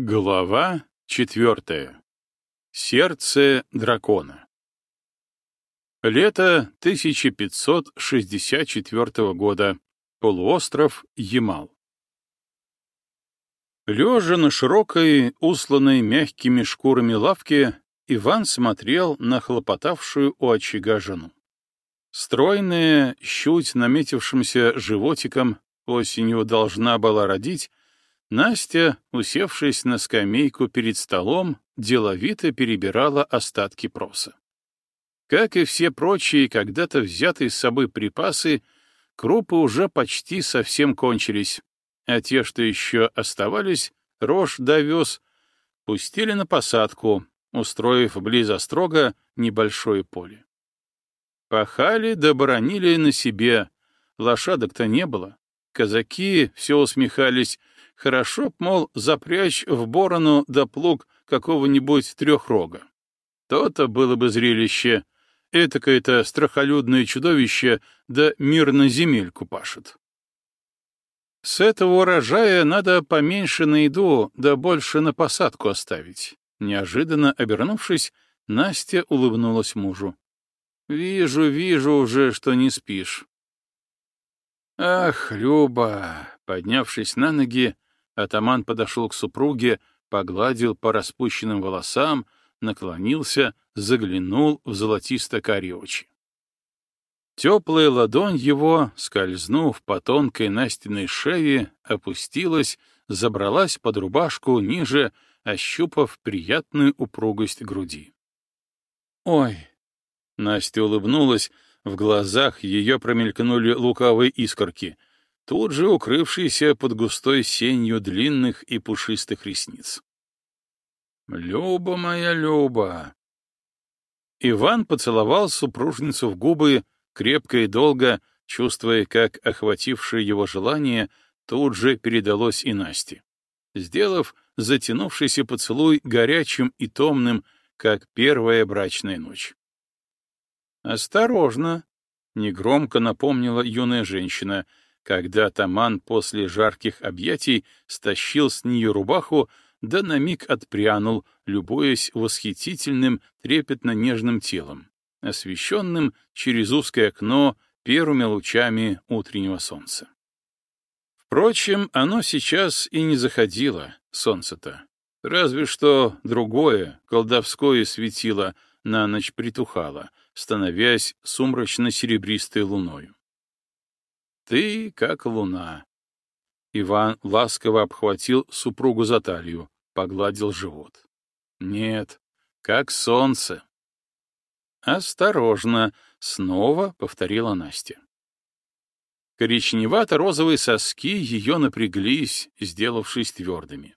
Глава четвертая. Сердце дракона. Лето 1564 года. Полуостров Ямал. Лежа на широкой, усланной мягкими шкурами лавке, Иван смотрел на хлопотавшую у очага жену. Стройная, щуть наметившимся животиком, осенью должна была родить, Настя, усевшись на скамейку перед столом, деловито перебирала остатки проса. Как и все прочие когда-то взятые с собой припасы, крупы уже почти совсем кончились, а те, что еще оставались, рожь довез, пустили на посадку, устроив близ острога небольшое поле. Пахали да боронили на себе, лошадок-то не было. Казаки все усмехались, Хорошо б, мол, запрячь в борону да плуг какого-нибудь трехрога. То-то было бы зрелище. Этакое-то страхолюдное чудовище да мирно земельку пашет. С этого урожая надо поменьше на еду, да больше на посадку оставить. Неожиданно обернувшись, Настя улыбнулась мужу. «Вижу, вижу уже, что не спишь». «Ах, Люба!» Поднявшись на ноги, Атаман подошел к супруге, погладил по распущенным волосам, наклонился, заглянул в золотисто-карие очи. Теплая ладонь его, скользнув по тонкой Настиной шее, опустилась, забралась под рубашку ниже, ощупав приятную упругость груди. «Ой!» — Настя улыбнулась, в глазах ее промелькнули лукавые искорки — тут же укрывшийся под густой сенью длинных и пушистых ресниц. «Люба моя Люба!» Иван поцеловал супружницу в губы, крепко и долго, чувствуя, как охватившее его желание тут же передалось и Насте, сделав затянувшийся поцелуй горячим и томным, как первая брачная ночь. «Осторожно!» — негромко напомнила юная женщина — когда Таман после жарких объятий стащил с нее рубаху, да на миг отпрянул, любуясь восхитительным, трепетно-нежным телом, освещенным через узкое окно первыми лучами утреннего солнца. Впрочем, оно сейчас и не заходило, солнце-то. Разве что другое, колдовское светило, на ночь притухало, становясь сумрачно-серебристой луною. Ты как луна. Иван ласково обхватил супругу за талию, погладил живот. Нет, как солнце. Осторожно, снова повторила Настя. Коричневато-розовые соски ее напряглись, сделавшись твердыми.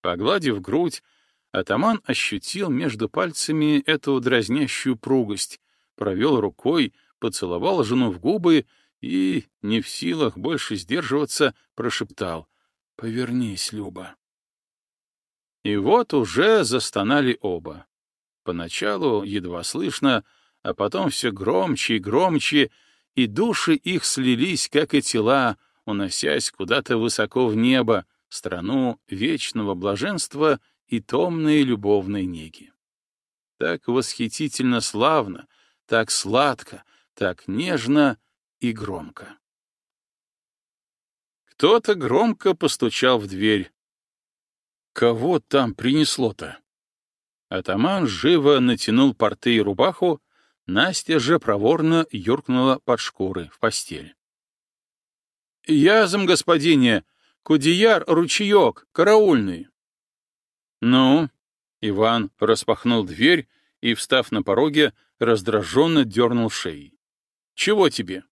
Погладив грудь, атаман ощутил между пальцами эту дразнящую пругость, провел рукой, поцеловал жену в губы и, не в силах больше сдерживаться, прошептал «Повернись, Люба». И вот уже застонали оба. Поначалу едва слышно, а потом все громче и громче, и души их слились, как и тела, уносясь куда-то высоко в небо, страну вечного блаженства и томной любовной неги. Так восхитительно славно, так сладко, так нежно и громко. Кто-то громко постучал в дверь. Кого там принесло-то? Атаман живо натянул порты и рубаху, Настя же проворно юркнула под шкуры в постель. «Язом, господине! Кудияр, ручеек, караульный!» «Ну?» — Иван распахнул дверь и, встав на пороге, раздраженно дернул шеей. «Чего тебе?»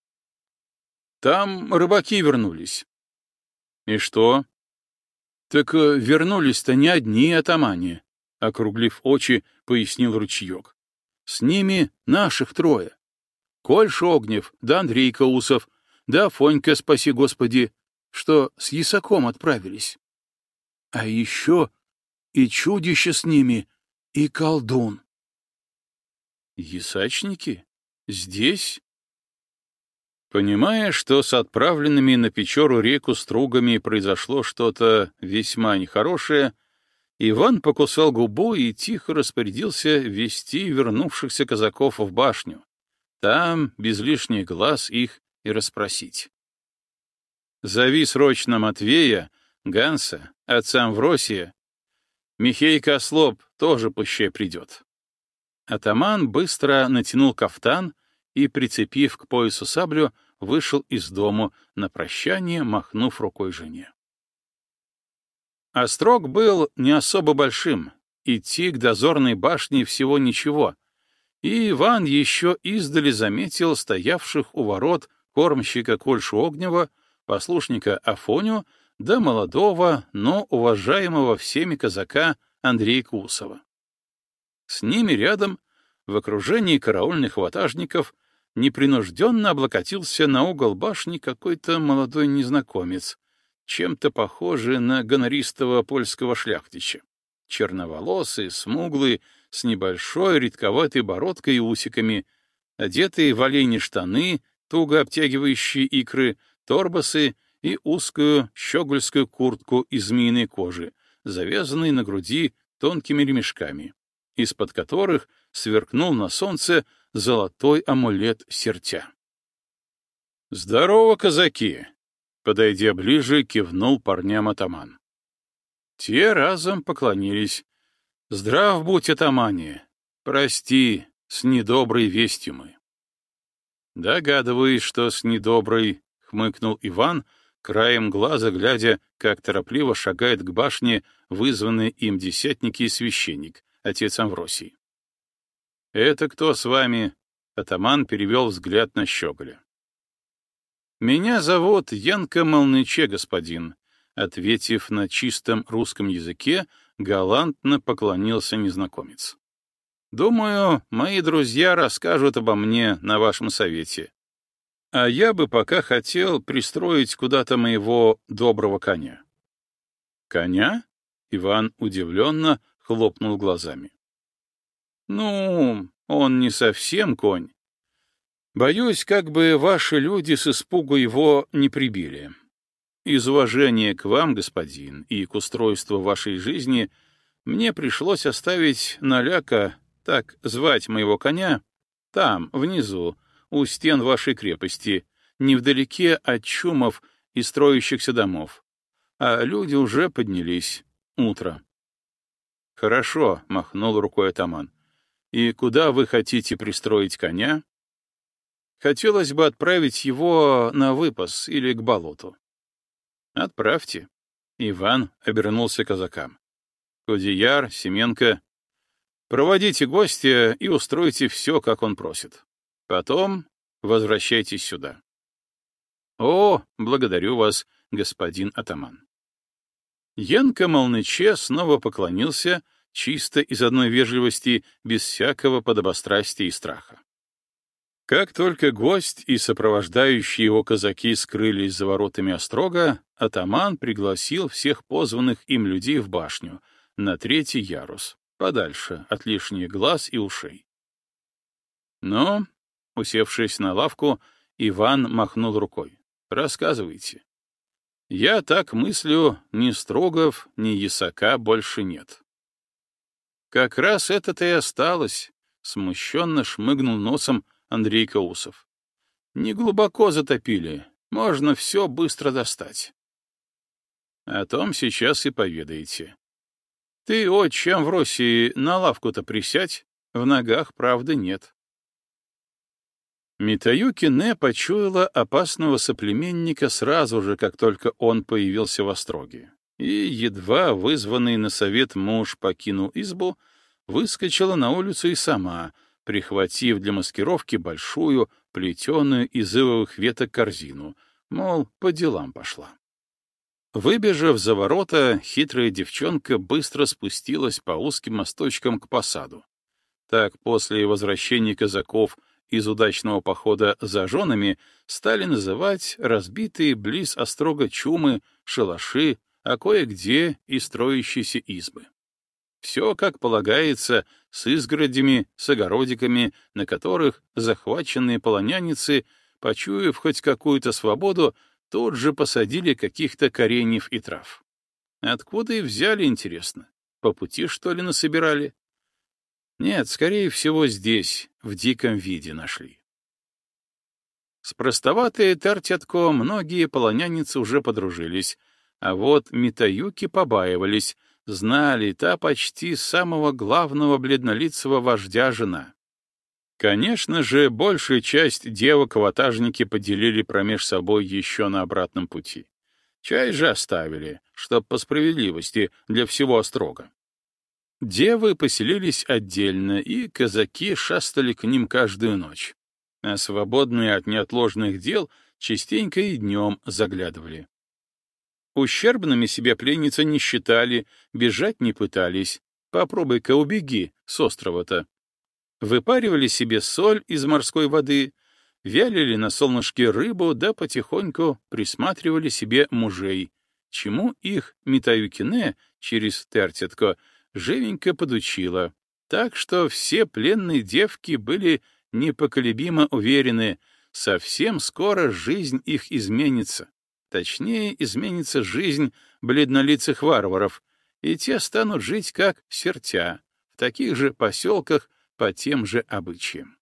Там рыбаки вернулись. И что? Так э, вернулись-то не одни атамане, округлив очи, пояснил ручеек. С ними наших трое. Коль Шогнев, да Андрей Каусов, да Фонька, спаси Господи, что с Ясаком отправились. А еще и чудище с ними, и колдун. Ясачники? Здесь? Понимая, что с отправленными на Печору реку стругами произошло что-то весьма нехорошее, Иван покусал губу и тихо распорядился вести вернувшихся казаков в башню. Там, без лишних глаз, их и расспросить. «Зови срочно Матвея, Ганса, отца Амвросия. Михей Кослоп тоже пуще придет». Атаман быстро натянул кафтан и, прицепив к поясу саблю, вышел из дому на прощание, махнув рукой жене. Острог был не особо большим, идти к дозорной башне всего ничего, и Иван еще издали заметил стоявших у ворот кормщика Кольшу Огнева, послушника Афоню, да молодого, но уважаемого всеми казака Андрея Кусова. С ними рядом, в окружении караульных ватажников, непринужденно облокотился на угол башни какой-то молодой незнакомец, чем-то похожий на гонористого польского шляхтича. Черноволосый, смуглый, с небольшой редковатой бородкой и усиками, одетый в олени штаны, туго обтягивающие икры, торбасы и узкую щегольскую куртку из змеиной кожи, завязанной на груди тонкими ремешками, из-под которых сверкнул на солнце золотой амулет сертя. «Здорово, казаки!» Подойдя ближе, кивнул парням атаман. Те разом поклонились. «Здрав будь, атамане! Прости, с недоброй вестью мы». Догадываюсь, что с недоброй, — хмыкнул Иван, краем глаза глядя, как торопливо шагает к башне вызванный им десятник и священник, отец Амвросий. «Это кто с вами?» — атаман перевел взгляд на Щеголя. «Меня зовут Янка Молныче, господин», — ответив на чистом русском языке, галантно поклонился незнакомец. «Думаю, мои друзья расскажут обо мне на вашем совете. А я бы пока хотел пристроить куда-то моего доброго коня». «Коня?» — Иван удивленно хлопнул глазами. «Ну, он не совсем конь, Боюсь, как бы ваши люди с испугу его не прибили. Из уважения к вам, господин, и к устройству вашей жизни мне пришлось оставить наляка, так звать моего коня, там, внизу, у стен вашей крепости, невдалеке от чумов и строящихся домов. А люди уже поднялись. Утро. «Хорошо», — махнул рукой атаман. «И куда вы хотите пристроить коня?» Хотелось бы отправить его на выпас или к болоту. Отправьте. Иван обернулся казакам. Кудияр, Семенко. Проводите гостя и устройте все, как он просит. Потом возвращайтесь сюда. О, благодарю вас, господин атаман. Янка Молныче снова поклонился, чисто из одной вежливости, без всякого подобострастия и страха. Как только гость и сопровождающие его казаки скрылись за воротами острога, атаман пригласил всех позванных им людей в башню, на третий ярус, подальше от лишних глаз и ушей. Но, усевшись на лавку, Иван махнул рукой. «Рассказывайте». «Я так мыслю, ни Строгов, ни Ясака больше нет». «Как раз это-то и осталось», — смущенно шмыгнул носом Андрей Каусов. Не глубоко затопили, можно все быстро достать. О том сейчас и поведаете. Ты, отчим, в России на лавку-то присядь, в ногах правды нет. Митаюки Не почуяла опасного соплеменника сразу же, как только он появился в Остроге. И, едва вызванный на совет муж покинул избу, выскочила на улицу и сама, прихватив для маскировки большую, плетеную из ивовых веток корзину, мол, по делам пошла. Выбежав за ворота, хитрая девчонка быстро спустилась по узким мосточкам к посаду. Так после возвращения казаков из удачного похода за женами стали называть разбитые близ острога чумы, шалаши, а кое-где и строящиеся избы. Все, как полагается, с изгородями, с огородиками, на которых захваченные полоняницы, почуяв хоть какую-то свободу, тут же посадили каких-то кореньев и трав. Откуда и взяли, интересно? По пути, что ли, насобирали? Нет, скорее всего, здесь, в диком виде нашли. С простоватой Тартятко многие полоняницы уже подружились, а вот Митаюки побаивались, знали та почти самого главного бледнолицего вождя жена. Конечно же, большую часть девок-ватажники поделили промеж собой еще на обратном пути. Чай же оставили, чтоб по справедливости для всего строго. Девы поселились отдельно, и казаки шастали к ним каждую ночь а свободные от неотложных дел частенько и днем заглядывали. Ущербными себе пленницы не считали, бежать не пытались. Попробуй-ка убеги с острова-то. Выпаривали себе соль из морской воды, вялили на солнышке рыбу, да потихоньку присматривали себе мужей, чему их Митаюкине через Тертятко живенько подучила. Так что все пленные девки были непоколебимо уверены, совсем скоро жизнь их изменится. Точнее, изменится жизнь бледнолицых варваров, и те станут жить как сертя, в таких же поселках по тем же обычаям.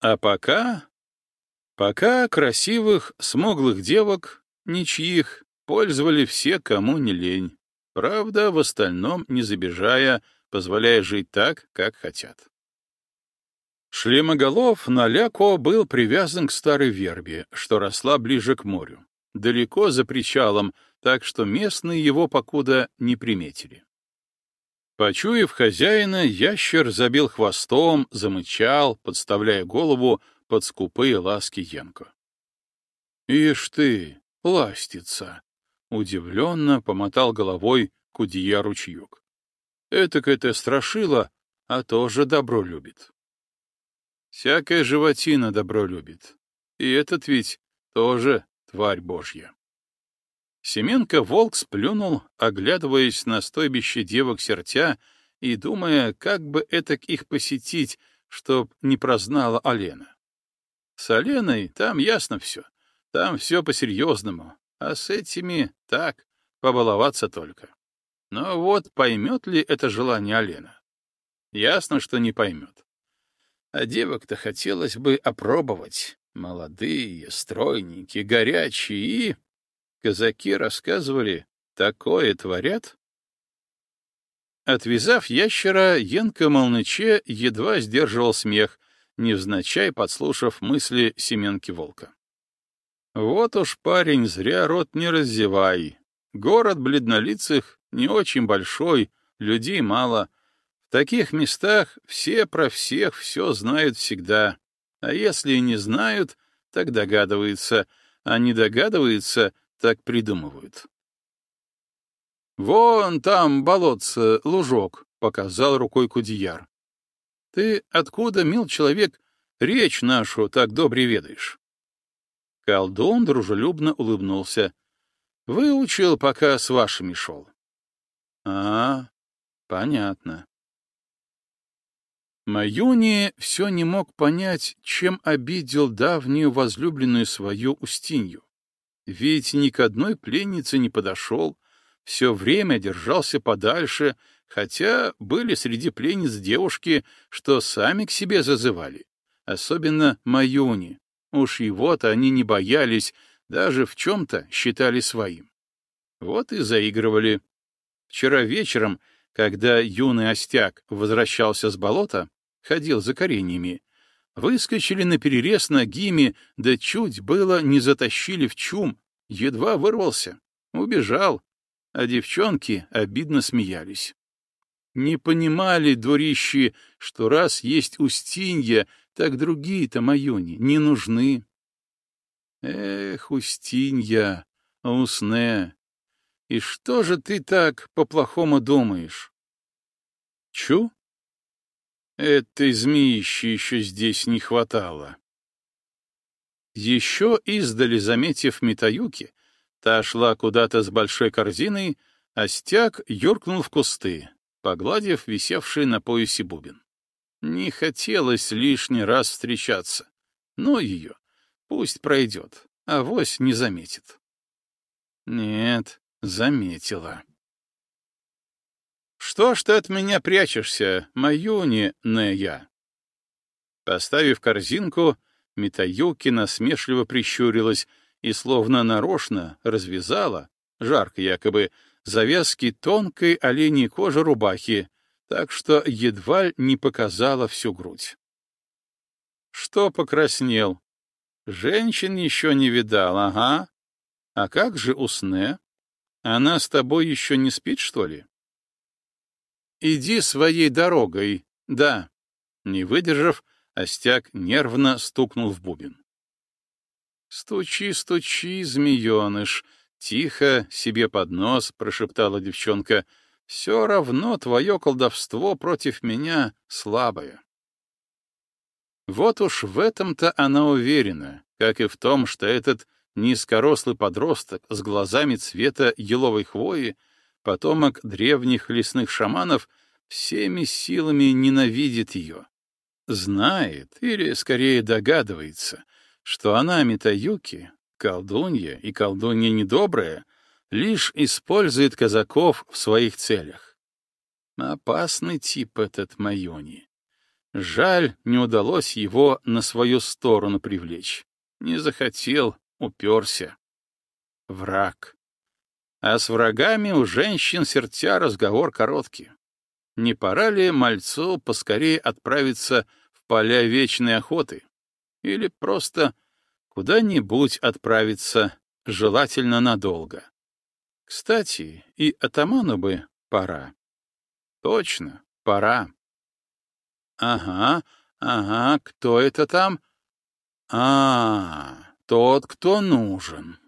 А пока... Пока красивых, смуглых девок, ничьих, пользовали все, кому не лень. Правда, в остальном не забежая, позволяя жить так, как хотят. Шлемоголов на Ляко был привязан к старой вербе, что росла ближе к морю, далеко за причалом, так что местные его покуда не приметили. Почуяв хозяина, ящер забил хвостом, замычал, подставляя голову под скупые ласки Янко. «Ишь ты, ластица!» — удивленно помотал головой кудья ручеек. «Этак это страшило, а тоже добро любит». Всякая животина добро любит. И этот ведь тоже тварь божья. Семенко волк сплюнул, оглядываясь на стойбище девок сертя и думая, как бы это их посетить, чтоб не прознала Алена. С Аленой там ясно все, там все по-серьезному, а с этими так, побаловаться только. Но вот поймет ли это желание Алена? Ясно, что не поймет. А девок-то хотелось бы опробовать. Молодые, стройненькие, горячие и... Казаки рассказывали, такое творят. Отвязав ящера, Янка Молныче едва сдерживал смех, невзначай подслушав мысли Семенки Волка. Вот уж, парень, зря рот не раздевай. Город бледнолицых не очень большой, людей мало — в таких местах все про всех все знают всегда, а если не знают, так догадываются, а не догадываются, так придумывают. «Вон там болотце, лужок», — показал рукой Кудияр. «Ты откуда, мил человек, речь нашу так добре ведаешь?» Колдун дружелюбно улыбнулся. «Выучил, пока с вашими шел». «А, понятно. Маюни все не мог понять, чем обидел давнюю возлюбленную свою Устинью. Ведь ни к одной пленнице не подошел, все время держался подальше, хотя были среди пленниц девушки, что сами к себе зазывали, особенно Маюни. Уж его-то они не боялись, даже в чем-то считали своим. Вот и заигрывали. Вчера вечером, когда юный остяк возвращался с болота, ходил за кореньями, выскочили на перерез ногими, да чуть было не затащили в чум, едва вырвался, убежал, а девчонки обидно смеялись. Не понимали дурищи, что раз есть Устинья, так другие-то Маюни не нужны. Эх, Устинья, Усне, и что же ты так по-плохому думаешь? Чу? Этой змеищи еще здесь не хватало. Еще издали, заметив Митаюки, та шла куда-то с большой корзиной, а стяг юркнул в кусты, погладив висевший на поясе бубен. Не хотелось лишний раз встречаться. Но ее, пусть пройдет, а вось не заметит. Нет, заметила. Что ж ты от меня прячешься, Маюни, не я? Поставив корзинку, Митаюки насмешливо прищурилась и словно нарочно развязала, жарко якобы, завязки тонкой оленей кожи рубахи, так что едва не показала всю грудь. Что покраснел? Женщин еще не видал, ага. А как же Усне? Она с тобой еще не спит, что ли? Иди своей дорогой, да. Не выдержав, Остяк нервно стукнул в бубен. «Стучи, стучи, змееныш!» — тихо себе под нос прошептала девчонка. «Все равно твое колдовство против меня слабое». Вот уж в этом-то она уверена, как и в том, что этот низкорослый подросток с глазами цвета еловой хвои, потомок древних лесных шаманов, всеми силами ненавидит ее. Знает, или скорее догадывается, что она, Митаюки, колдунья и колдунья недобрая, лишь использует казаков в своих целях. Опасный тип этот Майони. Жаль, не удалось его на свою сторону привлечь. Не захотел, уперся. Враг. А с врагами у женщин сердца разговор короткий. Не пора ли мальцу поскорее отправиться в поля вечной охоты? Или просто куда-нибудь отправиться, желательно надолго? Кстати, и атаману бы пора. Точно, пора. Ага, ага, кто это там? А, тот, кто нужен.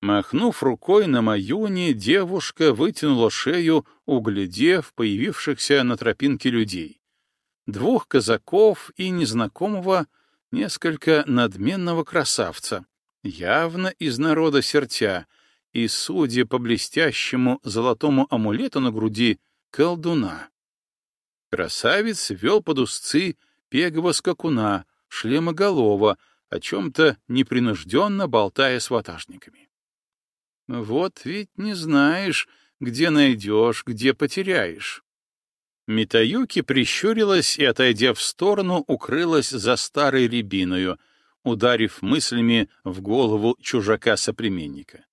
Махнув рукой на Маюне, девушка вытянула шею, углядев появившихся на тропинке людей. Двух казаков и незнакомого, несколько надменного красавца, явно из народа сертя, и, судя по блестящему золотому амулету на груди, колдуна. Красавец вел под узцы пегого скакуна, шлемоголова, о чем-то непринужденно болтая с ватажниками. Вот ведь не знаешь, где найдешь, где потеряешь. Митаюки прищурилась и, отойдя в сторону, укрылась за старой рябиною, ударив мыслями в голову чужака-соплеменника.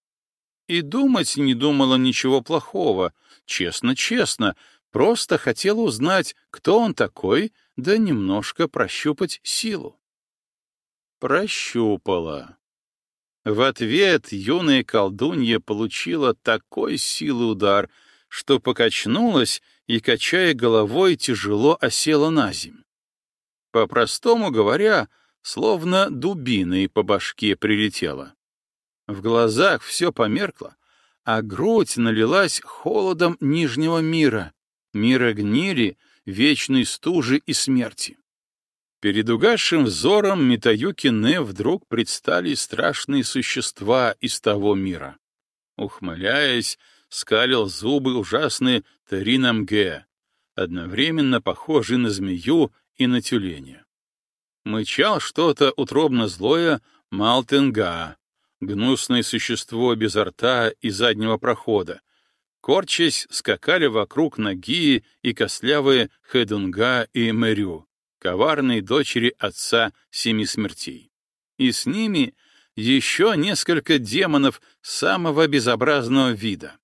И думать не думала ничего плохого, честно-честно, просто хотела узнать, кто он такой, да немножко прощупать силу. Прощупала. В ответ юная колдунья получила такой силы удар, что покачнулась и, качая головой, тяжело осела на земь. По-простому говоря, словно дубиной по башке прилетела. В глазах все померкло, а грудь налилась холодом нижнего мира, мира гнили, вечной стужи и смерти. Перед угасшим взором Митаюки Не вдруг предстали страшные существа из того мира. Ухмыляясь, скалил зубы ужасный Таринамге, одновременно похожий на змею и на тюленя. Мычал что-то утробно злое Малтенга, гнусное существо без рта и заднего прохода. Корчась, скакали вокруг ноги и костлявые Хедунга и Мэрю коварной дочери отца семи смертей. И с ними еще несколько демонов самого безобразного вида.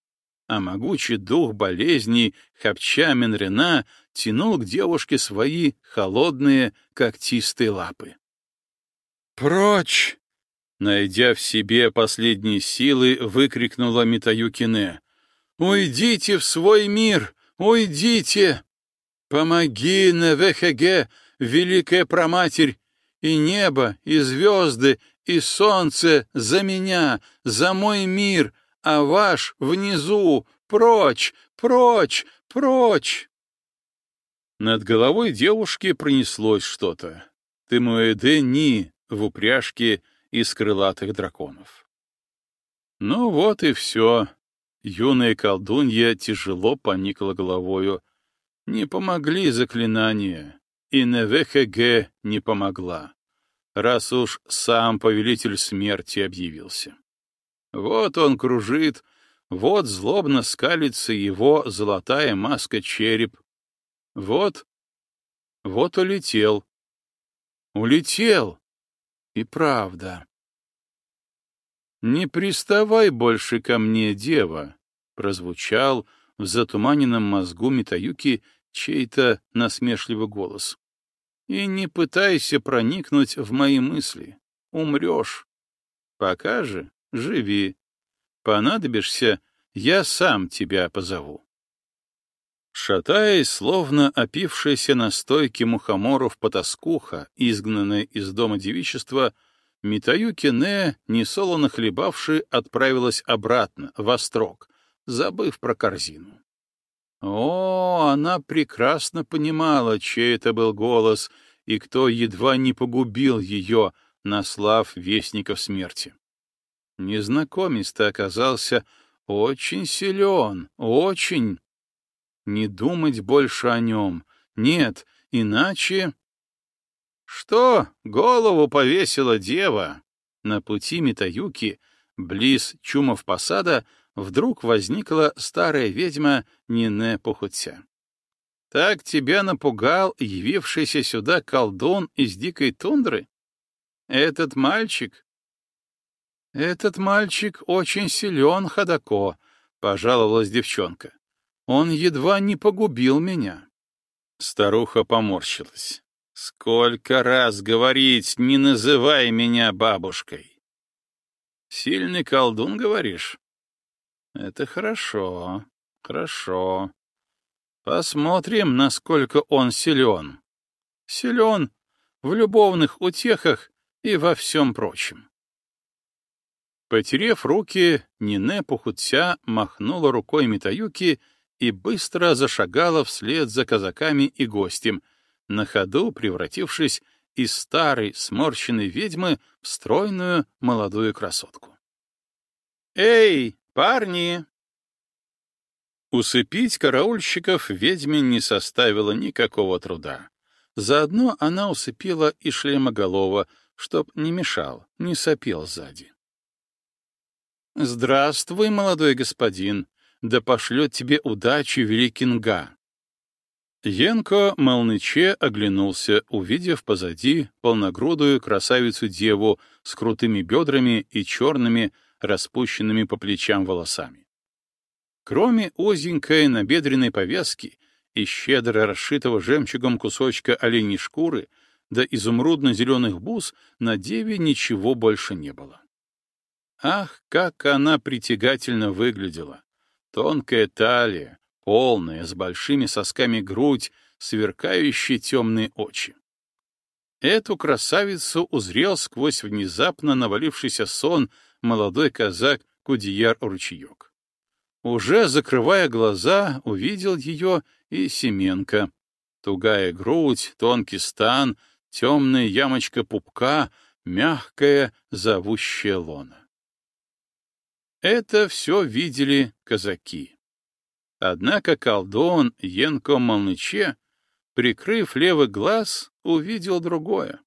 А могучий дух болезней Хапча Менрена тянул к девушке свои холодные когтистые лапы. «Прочь!» Найдя в себе последние силы, выкрикнула Митаюкине. «Уйдите в свой мир! Уйдите! Помоги, НВХГ, Великая Проматерь, и небо, и звезды, и солнце за меня, за мой мир, а ваш внизу, прочь, прочь, прочь!» Над головой девушки пронеслось что-то. Тымуэде Ни в упряжке из крылатых драконов. Ну вот и все. Юная колдунья тяжело поникла головою. Не помогли заклинания. И НВХГ не помогла, раз уж сам повелитель смерти объявился. Вот он кружит, Вот злобно скалится его золотая маска-череп. Вот, вот улетел. Улетел. И правда. «Не приставай больше ко мне, дева», — прозвучал в затуманенном мозгу Митаюки чей-то насмешливый голос. «И не пытайся проникнуть в мои мысли. Умрешь. Пока же живи. Понадобишься, я сам тебя позову». Шатаясь, словно опившаяся на стойке мухоморов потаскуха, изгнанная из дома девичества, Митаюки Не, несолоно хлебавши, отправилась обратно, в острог, забыв про корзину. О, она прекрасно понимала, чей это был голос и кто едва не погубил ее, наслав вестников смерти. Незнакомец-то оказался очень силен, очень. Не думать больше о нем. Нет, иначе... Что, голову повесила дева? На пути Митаюки, близ Чумов посада, вдруг возникла старая ведьма Нине Похутся. Так тебя напугал явившийся сюда колдун из дикой тундры? Этот мальчик? Этот мальчик очень силен, Хадако, — пожаловалась девчонка. Он едва не погубил меня. Старуха поморщилась. Сколько раз говорить, не называй меня бабушкой. Сильный колдун, говоришь? Это хорошо, хорошо. Посмотрим, насколько он силен. Силен в любовных утехах и во всем прочем. Потерев руки, Нине Пухутся махнула рукой Митаюки и быстро зашагала вслед за казаками и гостем, на ходу превратившись из старой сморщенной ведьмы в стройную молодую красотку. «Эй, парни!» Усыпить караульщиков ведьме не составило никакого труда. Заодно она усыпила и шлемоголова, чтоб не мешал, не сопел сзади. «Здравствуй, молодой господин, да пошлет тебе удачи великий Нга!» Янко Молныче оглянулся, увидев позади полногрудую красавицу-деву с крутыми бедрами и черными, распущенными по плечам волосами. Кроме узенькой набедренной повязки и щедро расшитого жемчугом кусочка оленей шкуры до изумрудно-зеленых бус на деве ничего больше не было. Ах, как она притягательно выглядела! Тонкая талия, полная, с большими сосками грудь, сверкающие темные очи. Эту красавицу узрел сквозь внезапно навалившийся сон молодой казак Кудияр Ручеек. Уже закрывая глаза, увидел ее и Семенко. Тугая грудь, тонкий стан, темная ямочка пупка, мягкая, зовущая лона. Это все видели казаки. Однако колдун Янко Молныче, прикрыв левый глаз, увидел другое.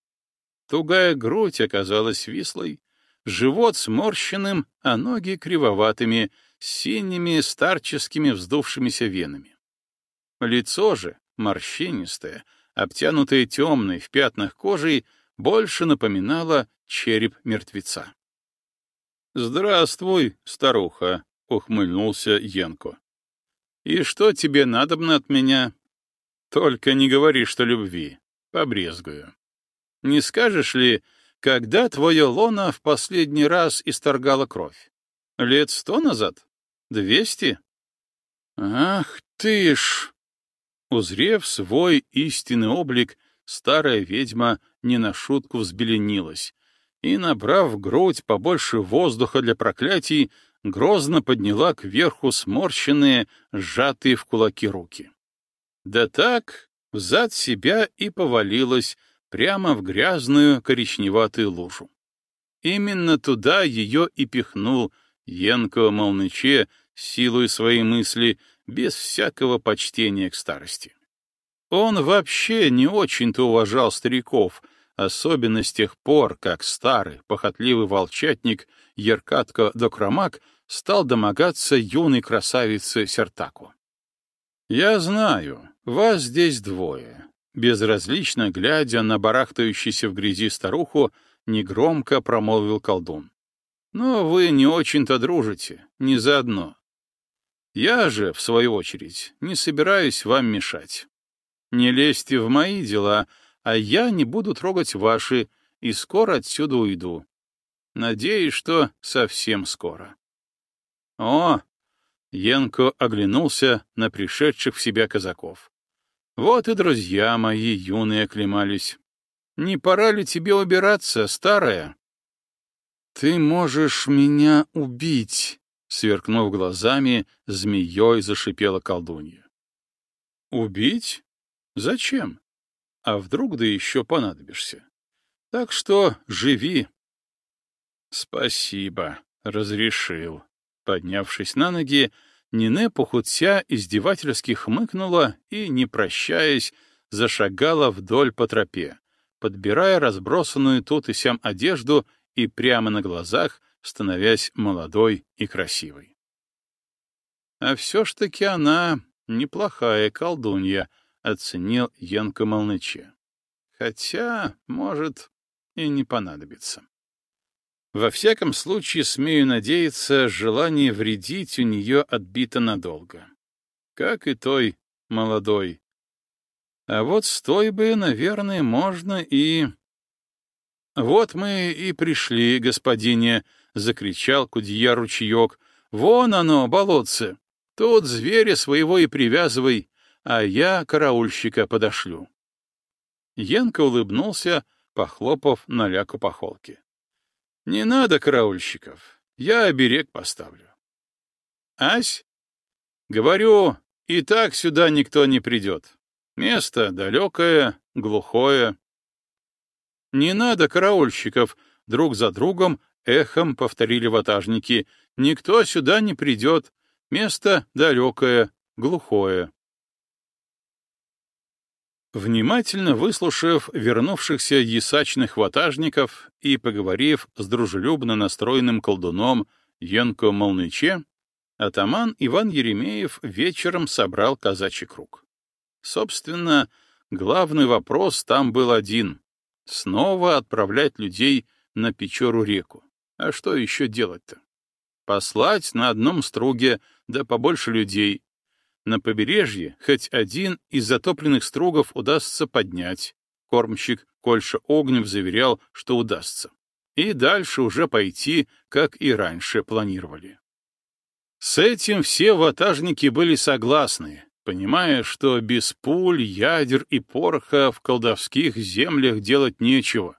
Тугая грудь оказалась вислой, живот сморщенным, а ноги кривоватыми, синими старческими вздувшимися венами. Лицо же, морщинистое, обтянутое темной в пятнах кожей, больше напоминало череп мертвеца. «Здравствуй, старуха», — ухмыльнулся Янко. И что тебе надобно от меня? Только не говори, что любви. Побрезгую. Не скажешь ли, когда твое лона в последний раз исторгала кровь? Лет сто назад? Двести? Ах ты ж! Узрев свой истинный облик, старая ведьма не на шутку взбеленилась и, набрав грудь побольше воздуха для проклятий, грозно подняла кверху сморщенные, сжатые в кулаки руки. Да так, взад себя и повалилась прямо в грязную коричневатую лужу. Именно туда ее и пихнул Янко Молныче силой своей мысли, без всякого почтения к старости. Он вообще не очень-то уважал стариков, особенно с тех пор, как старый, похотливый волчатник Еркатко Докромак стал домогаться юной красавицы Сертаку. «Я знаю, вас здесь двое», — безразлично глядя на барахтающуюся в грязи старуху, негромко промолвил колдун. «Но вы не очень-то дружите, не заодно. Я же, в свою очередь, не собираюсь вам мешать. Не лезьте в мои дела, а я не буду трогать ваши, и скоро отсюда уйду. Надеюсь, что совсем скоро. О! Янко оглянулся на пришедших в себя казаков. Вот и друзья мои юные оклемались. Не пора ли тебе убираться, старая? Ты можешь меня убить, сверкнув глазами, змеей зашипела колдунья. Убить? Зачем? А вдруг да еще понадобишься? Так что живи. Спасибо, разрешил. Поднявшись на ноги, Нине похудся издевательски хмыкнула и, не прощаясь, зашагала вдоль по тропе, подбирая разбросанную тут и сям одежду и прямо на глазах становясь молодой и красивой. А все ж таки она неплохая колдунья, оценил Янко Молныче. Хотя, может, и не понадобится. Во всяком случае, смею надеяться, желание вредить у нее отбито надолго. Как и той молодой. А вот с той бы, наверное, можно и... «Вот мы и пришли, господине», — закричал кудья ручеек. «Вон оно, болотце! Тут зверя своего и привязывай, а я караульщика подошлю». Янка улыбнулся, похлопав на ляку по холке. «Не надо караульщиков, я оберег поставлю». «Ась?» «Говорю, и так сюда никто не придет. Место далекое, глухое». «Не надо караульщиков», друг за другом эхом повторили ватажники. «Никто сюда не придет. Место далекое, глухое». Внимательно выслушав вернувшихся ясачных ватажников и поговорив с дружелюбно настроенным колдуном Янко Молныче, атаман Иван Еремеев вечером собрал казачий круг. Собственно, главный вопрос там был один — снова отправлять людей на Печору-реку. А что еще делать-то? Послать на одном струге, да побольше людей. На побережье хоть один из затопленных стругов удастся поднять. Кормщик Кольша Огнев заверял, что удастся. И дальше уже пойти, как и раньше планировали. С этим все ватажники были согласны, понимая, что без пуль, ядер и пороха в колдовских землях делать нечего,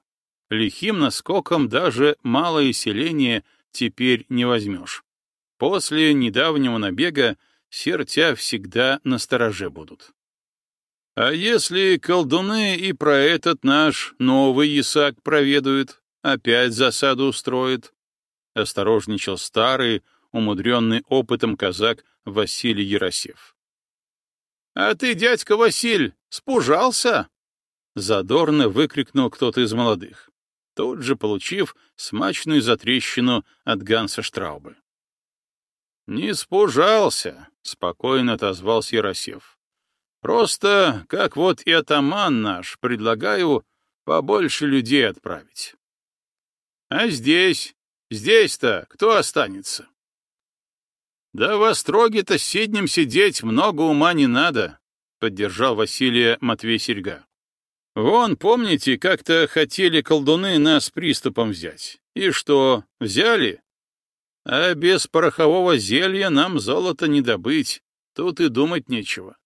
Лихим наскоком даже малое селение теперь не возьмешь. После недавнего набега сертя всегда на стороже будут. А если колдуны и про этот наш новый ясак проведают, опять засаду устроят? Осторожничал старый, умудренный опытом казак Василий Яросев. — А ты, дядька Василь, спужался? — задорно выкрикнул кто-то из молодых тут же получив смачную затрещину от Ганса Штрауба. «Не спужался», — спокойно отозвался Яросев. «Просто, как вот и атаман наш, предлагаю побольше людей отправить». «А здесь? Здесь-то кто останется?» «Да в Остроге-то сиднем сидеть много ума не надо», — поддержал Василия Матвей Серьга. Вон, помните, как-то хотели колдуны нас приступом взять? И что, взяли? А без порохового зелья нам золото не добыть, тут и думать нечего.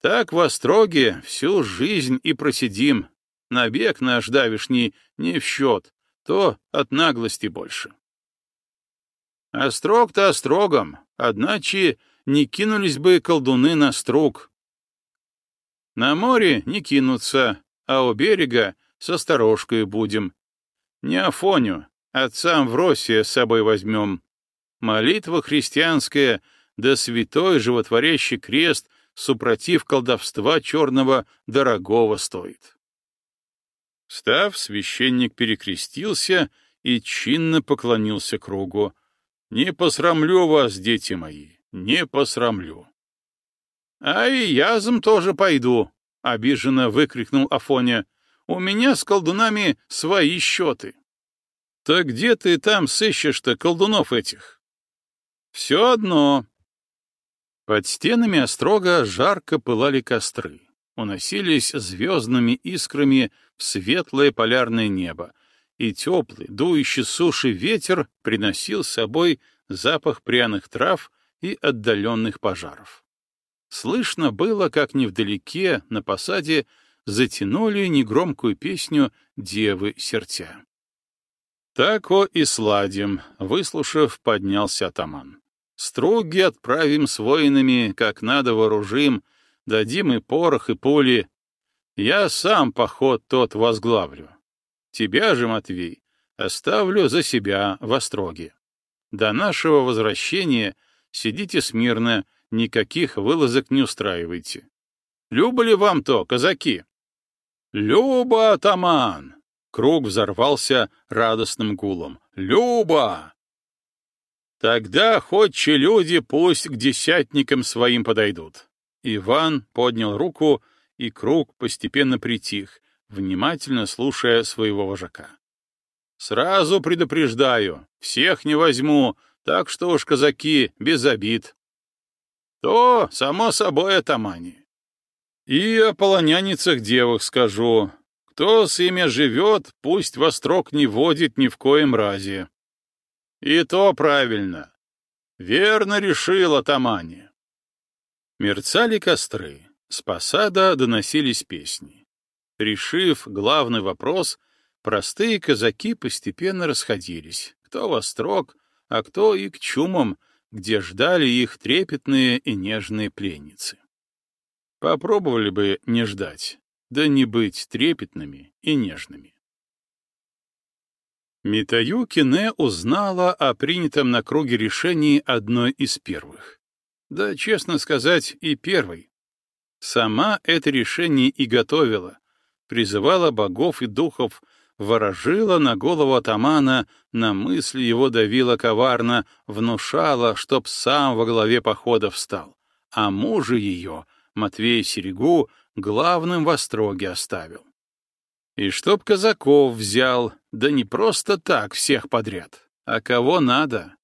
Так в Остроге всю жизнь и просидим. Набег наш давишний не в счет, то от наглости больше. Острог-то острогом, одначе не кинулись бы колдуны на струк, на море не кинуться, а у берега со сторожкой будем. Не Афоню, отца Амвросия с собой возьмем. Молитва христианская, да святой животворящий крест, супротив колдовства черного, дорогого стоит. Став, священник перекрестился и чинно поклонился кругу. Не посрамлю вас, дети мои, не посрамлю. — А и язом тоже пойду, — обиженно выкрикнул Афоня. — У меня с колдунами свои счеты. — Так где ты там сыщешь-то колдунов этих? — Все одно. Под стенами острога жарко пылали костры, уносились звездными искрами в светлое полярное небо, и теплый, дующий суши ветер приносил с собой запах пряных трав и отдаленных пожаров. Слышно было, как невдалеке, на посаде, затянули негромкую песню «Девы сердца». «Так-о и сладим», — выслушав, поднялся атаман. «Струги отправим с воинами, как надо вооружим, дадим и порох, и пули. Я сам поход тот возглавлю. Тебя же, Матвей, оставлю за себя в остроге. До нашего возвращения сидите смирно, никаких вылазок не устраивайте. Любо ли вам то, казаки? Люба, атаман! Круг взорвался радостным гулом. Люба! Тогда ходчи люди пусть к десятникам своим подойдут. Иван поднял руку, и круг постепенно притих, внимательно слушая своего вожака. «Сразу предупреждаю, всех не возьму, так что уж, казаки, без обид». «То, само собой, атамане. И о полоняницах девах скажу. Кто с ими живет, пусть во строк не водит ни в коем разе». «И то правильно. Верно решил атамане». Мерцали костры, с посада доносились песни. Решив главный вопрос, простые казаки постепенно расходились, кто во строк, а кто и к чумам, где ждали их трепетные и нежные пленницы. Попробовали бы не ждать, да не быть трепетными и нежными. Митаю Кине узнала о принятом на круге решении одной из первых. Да, честно сказать, и первой. Сама это решение и готовила, призывала богов и духов, ворожила на голову атамана, на мысли его давила коварно, внушала, чтоб сам во главе похода встал, а мужа ее, Матвея Серегу, главным в остроге оставил. И чтоб казаков взял, да не просто так всех подряд, а кого надо,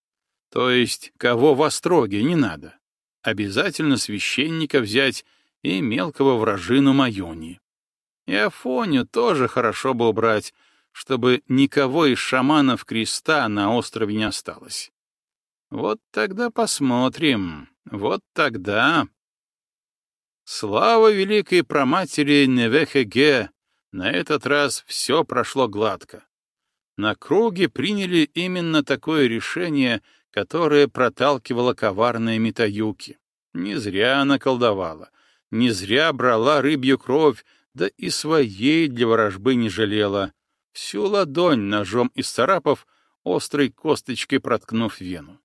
то есть кого в остроге не надо. Обязательно священника взять и мелкого вражину Майони. И Афоню тоже хорошо бы убрать, чтобы никого из шаманов креста на острове не осталось. Вот тогда посмотрим, вот тогда... Слава великой проматери Невехеге! На этот раз все прошло гладко. На круге приняли именно такое решение, которое проталкивало коварные Митаюки. Не зря она колдовала, не зря брала рыбью кровь, да и своей для ворожбы не жалела, всю ладонь ножом из царапов, острой косточкой проткнув вену.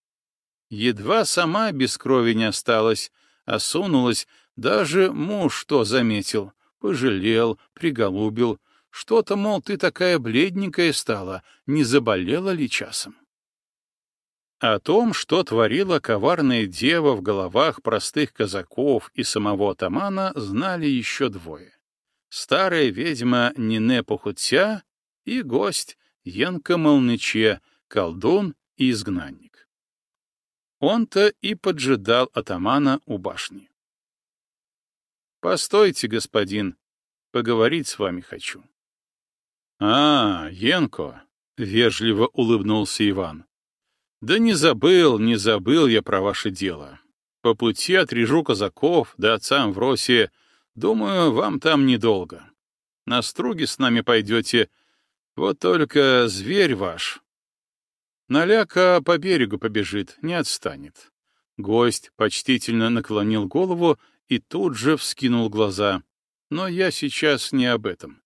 Едва сама без крови не осталась, осунулась, даже муж что заметил, пожалел, приголубил, что-то, мол, ты такая бледненькая стала, не заболела ли часом? О том, что творила коварная дева в головах простых казаков и самого атамана, знали еще двое старая ведьма Нине Похутся и гость Янка Молныче, колдун и изгнанник. Он-то и поджидал атамана у башни. «Постойте, господин, поговорить с вами хочу». «А, Янко», — вежливо улыбнулся Иван. «Да не забыл, не забыл я про ваше дело. По пути отрежу казаков, да отца Амвросия — Думаю, вам там недолго. На струги с нами пойдете. Вот только зверь ваш. Наляка по берегу побежит, не отстанет. Гость почтительно наклонил голову и тут же вскинул глаза. Но я сейчас не об этом.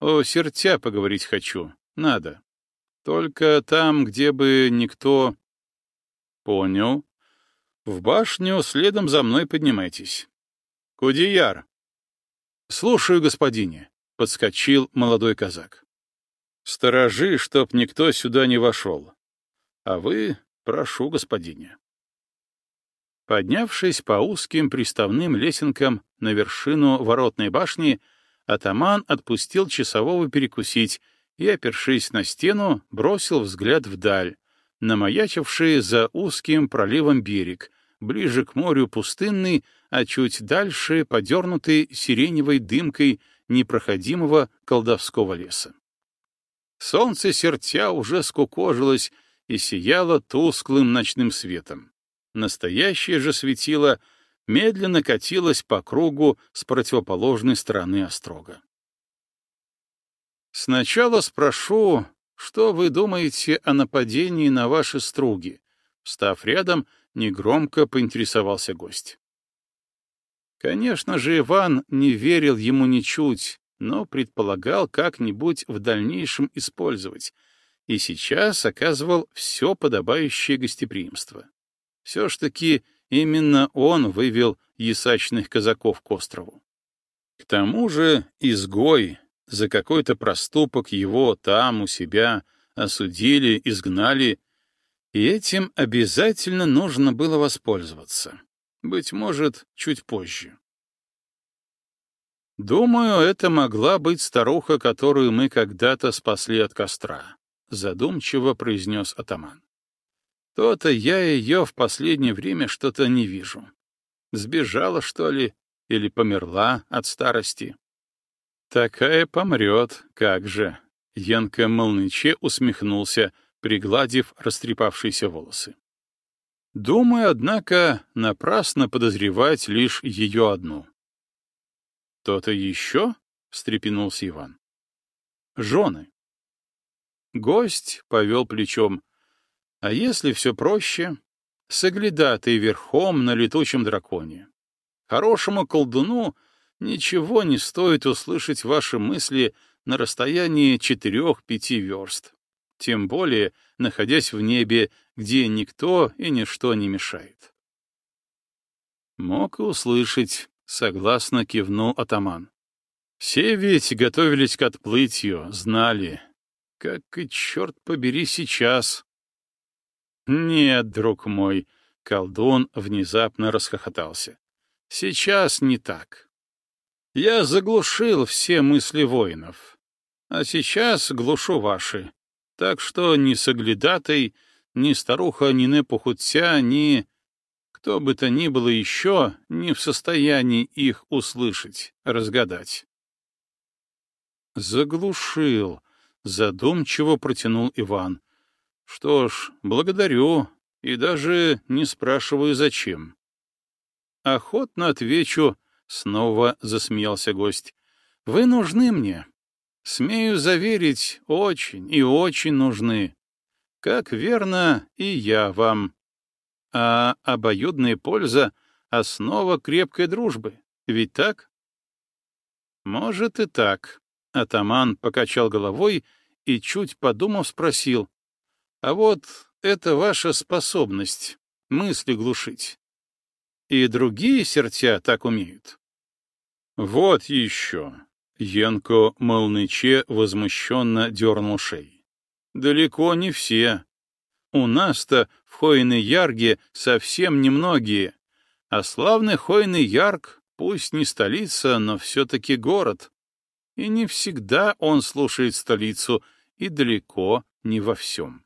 О сердца поговорить хочу. Надо. Только там, где бы никто... Понял. В башню следом за мной поднимайтесь. Кудияр. Слушаю, господине, подскочил молодой казак. Сторожи, чтоб никто сюда не вошел. А вы Прошу, господине. Поднявшись по узким приставным лесенкам на вершину воротной башни, атаман отпустил часового перекусить и, опершись на стену, бросил взгляд вдаль, на маячивший за узким проливом берег, ближе к морю пустынный, а чуть дальше подернутый сиреневой дымкой непроходимого колдовского леса. Солнце сертя уже скукожилось и сияло тусклым ночным светом. Настоящее же светило медленно катилось по кругу с противоположной стороны острога. Сначала спрошу, что вы думаете о нападении на ваши струги? Встав рядом, негромко поинтересовался гость. Конечно же, Иван не верил ему ничуть, но предполагал как-нибудь в дальнейшем использовать, и сейчас оказывал все подобающее гостеприимство. Все ж таки именно он вывел ясачных казаков к острову. К тому же изгой за какой-то проступок его там, у себя, осудили, изгнали, и этим обязательно нужно было воспользоваться. Быть может, чуть позже. Думаю, это могла быть старуха, которую мы когда-то спасли от костра, задумчиво произнес атаман. То-то я ее в последнее время что-то не вижу. Сбежала, что ли, или померла от старости? Такая помрет, как же. Янка Молныче усмехнулся, пригладив растрепавшиеся волосы. Думаю, однако, напрасно подозревать лишь ее одну. «Кто-то еще?» — встрепенулся Иван. «Жены». Гость повел плечом. «А если все проще? Соглядатый верхом на летучем драконе. Хорошему колдуну ничего не стоит услышать ваши мысли на расстоянии четырех-пяти верст, тем более находясь в небе, где никто и ничто не мешает». Мог и услышать, Согласно кивнул атаман. Все ведь готовились к отплытию, знали. Как и черт побери сейчас. Нет, друг мой, колдун внезапно расхохотался. Сейчас не так. Я заглушил все мысли воинов, а сейчас глушу ваши. Так что ни соглядатой, ни старуха ни Непухутся, ни кто бы то ни было еще не в состоянии их услышать, разгадать. Заглушил, задумчиво протянул Иван. Что ж, благодарю и даже не спрашиваю, зачем. Охотно отвечу, снова засмеялся гость. Вы нужны мне. Смею заверить, очень и очень нужны. Как верно, и я вам а обоюдная польза — основа крепкой дружбы. Ведь так? Может и так. Атаман покачал головой и, чуть подумав, спросил. А вот это ваша способность мысли глушить. И другие сердца так умеют. Вот еще. Янко Молныче возмущенно дернул шеи. Далеко не все. У нас-то в Хойны-Ярге совсем немногие, а славный Хойны-Ярг, пусть не столица, но все-таки город. И не всегда он слушает столицу, и далеко не во всем.